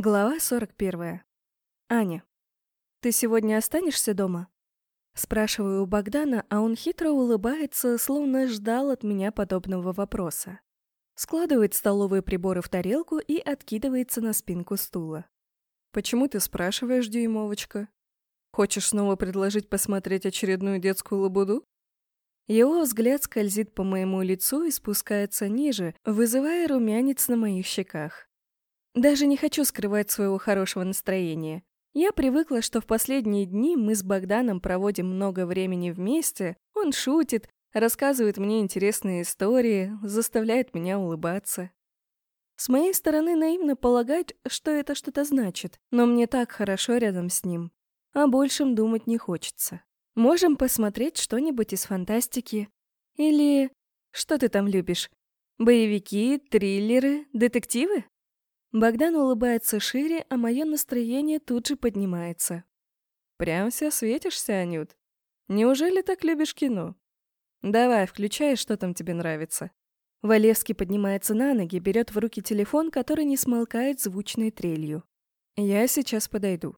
Глава 41. Аня. «Ты сегодня останешься дома?» Спрашиваю у Богдана, а он хитро улыбается, словно ждал от меня подобного вопроса. Складывает столовые приборы в тарелку и откидывается на спинку стула. «Почему ты спрашиваешь, дюймовочка? Хочешь снова предложить посмотреть очередную детскую лабуду?» Его взгляд скользит по моему лицу и спускается ниже, вызывая румянец на моих щеках. Даже не хочу скрывать своего хорошего настроения. Я привыкла, что в последние дни мы с Богданом проводим много времени вместе, он шутит, рассказывает мне интересные истории, заставляет меня улыбаться. С моей стороны наивно полагать, что это что-то значит, но мне так хорошо рядом с ним. О большем думать не хочется. Можем посмотреть что-нибудь из фантастики. Или... Что ты там любишь? Боевики, триллеры, детективы? Богдан улыбается шире, а мое настроение тут же поднимается. «Прям вся светишься, Анют. Неужели так любишь кино? Давай, включай, что там тебе нравится». Валевский поднимается на ноги, берет в руки телефон, который не смолкает звучной трелью. «Я сейчас подойду.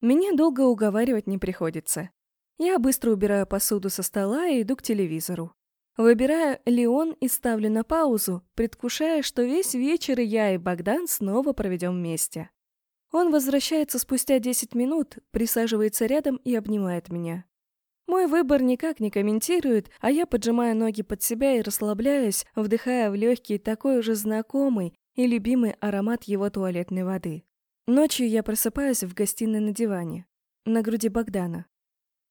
Меня долго уговаривать не приходится. Я быстро убираю посуду со стола и иду к телевизору. Выбираю Леон и ставлю на паузу, предвкушая, что весь вечер я и Богдан снова проведем вместе. Он возвращается спустя 10 минут, присаживается рядом и обнимает меня. Мой выбор никак не комментирует, а я поджимаю ноги под себя и расслабляюсь, вдыхая в легкий такой уже знакомый и любимый аромат его туалетной воды. Ночью я просыпаюсь в гостиной на диване, на груди Богдана.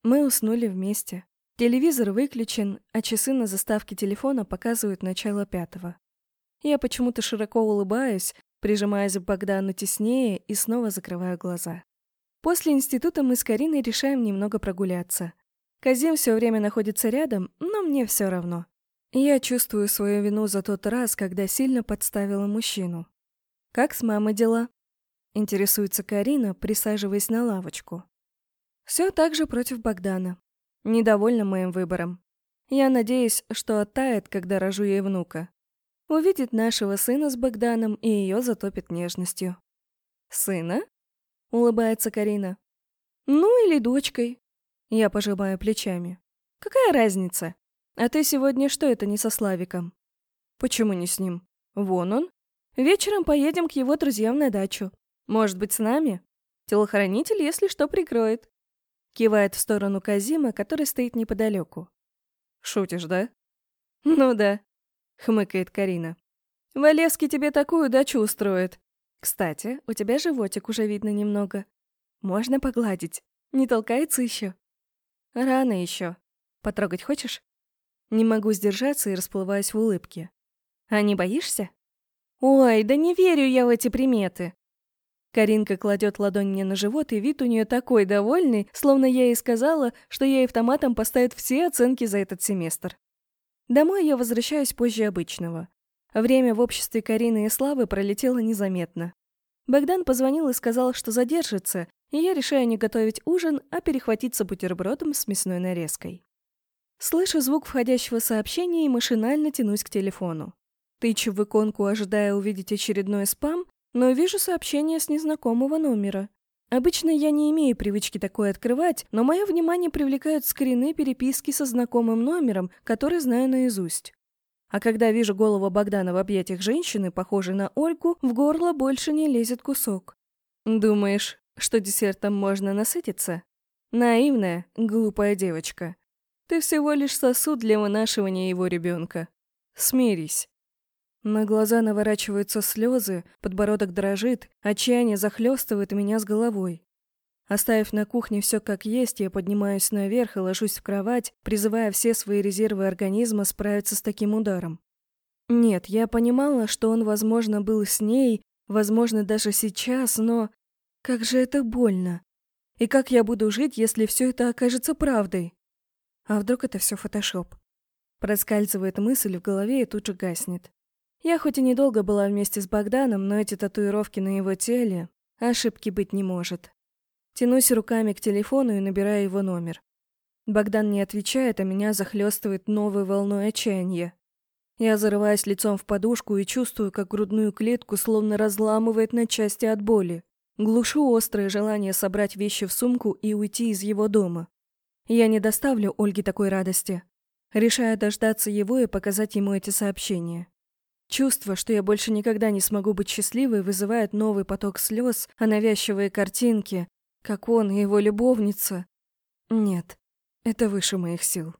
Мы уснули вместе. Телевизор выключен, а часы на заставке телефона показывают начало пятого. Я почему-то широко улыбаюсь, прижимаясь к Богдану теснее и снова закрываю глаза. После института мы с Кариной решаем немного прогуляться. Казим все время находится рядом, но мне все равно. Я чувствую свою вину за тот раз, когда сильно подставила мужчину. «Как с мамой дела?» Интересуется Карина, присаживаясь на лавочку. Все так же против Богдана недовольна моим выбором. Я надеюсь, что оттает, когда рожу ей внука. Увидит нашего сына с Богданом и ее затопит нежностью. «Сына?» — улыбается Карина. «Ну или дочкой». Я пожимаю плечами. «Какая разница? А ты сегодня что это не со Славиком?» «Почему не с ним? Вон он. Вечером поедем к его друзьям на дачу. Может быть, с нами? Телохранитель, если что, прикроет». Кивает в сторону Казима, который стоит неподалеку. «Шутишь, да?» «Ну да», — хмыкает Карина. «Валевский тебе такую дачу устроит. Кстати, у тебя животик уже видно немного. Можно погладить. Не толкается еще?» «Рано еще. Потрогать хочешь?» Не могу сдержаться и расплываюсь в улыбке. «А не боишься?» «Ой, да не верю я в эти приметы!» Каринка кладет ладонь мне на живот, и вид у нее такой довольный, словно я ей сказала, что ей автоматом поставят все оценки за этот семестр. Домой я возвращаюсь позже обычного. Время в обществе Карины и Славы пролетело незаметно. Богдан позвонил и сказал, что задержится, и я решаю не готовить ужин, а перехватиться бутербродом с мясной нарезкой. Слышу звук входящего сообщения и машинально тянусь к телефону. Тычу в иконку, ожидая увидеть очередной спам, но вижу сообщение с незнакомого номера. Обычно я не имею привычки такое открывать, но мое внимание привлекают скрины переписки со знакомым номером, который знаю наизусть. А когда вижу голову Богдана в объятиях женщины, похожей на Ольгу, в горло больше не лезет кусок. Думаешь, что десертом можно насытиться? Наивная, глупая девочка. Ты всего лишь сосуд для вынашивания его ребенка. Смирись. На глаза наворачиваются слезы, подбородок дрожит, отчаяние захлестывает меня с головой. Оставив на кухне все как есть, я поднимаюсь наверх и ложусь в кровать, призывая все свои резервы организма справиться с таким ударом. Нет, я понимала, что он, возможно, был с ней, возможно, даже сейчас, но... Как же это больно. И как я буду жить, если все это окажется правдой? А вдруг это все фотошоп? Проскальзывает мысль в голове и тут же гаснет. Я хоть и недолго была вместе с Богданом, но эти татуировки на его теле... Ошибки быть не может. Тянусь руками к телефону и набираю его номер. Богдан не отвечает, а меня захлестывает новой волной отчаяния. Я зарываюсь лицом в подушку и чувствую, как грудную клетку словно разламывает на части от боли. Глушу острое желание собрать вещи в сумку и уйти из его дома. Я не доставлю Ольге такой радости. Решаю дождаться его и показать ему эти сообщения. Чувство, что я больше никогда не смогу быть счастливой, вызывает новый поток слез, а навязчивые картинки, как он и его любовница. Нет, это выше моих сил.